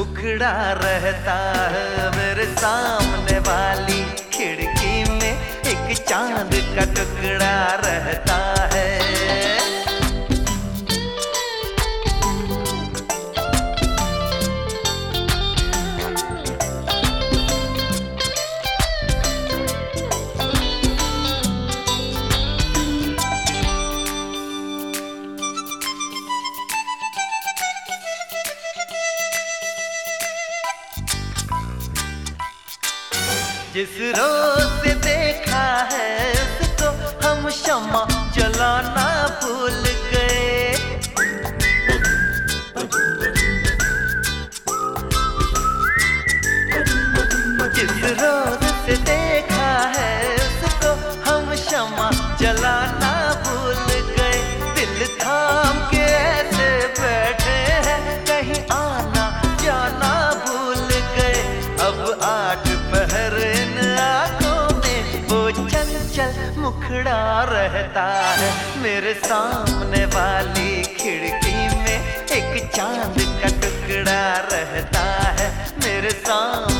उखड़ा रहता है मेरे सामने वाली खिड़की में एक चाँद का टुकड़ा रहता जिस रोज देखा है उसको हम क्षमा जलाना भूल मुखड़ा रहता है। मेरे सामने वाली खिड़की में एक चाँद का टुकड़ा रहता है। मेरे सामने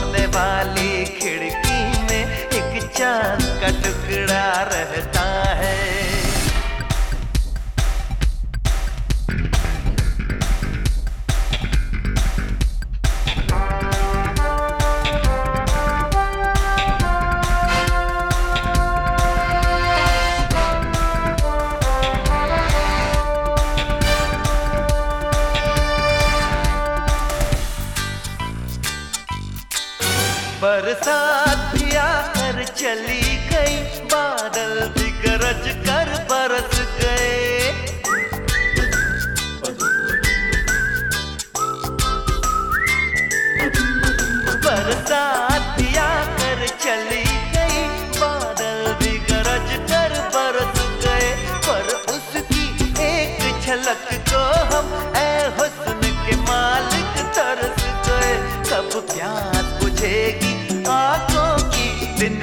बरसात भी आकर चली गई, बादल भी गरज कर बरस गए। बरसात भी आकर चली गई, बादल भी गरज कर बरस गए। पर उसकी एक झलक को हम ए हुस्न के मालिक तरस गए। कब प्यास बुझेगी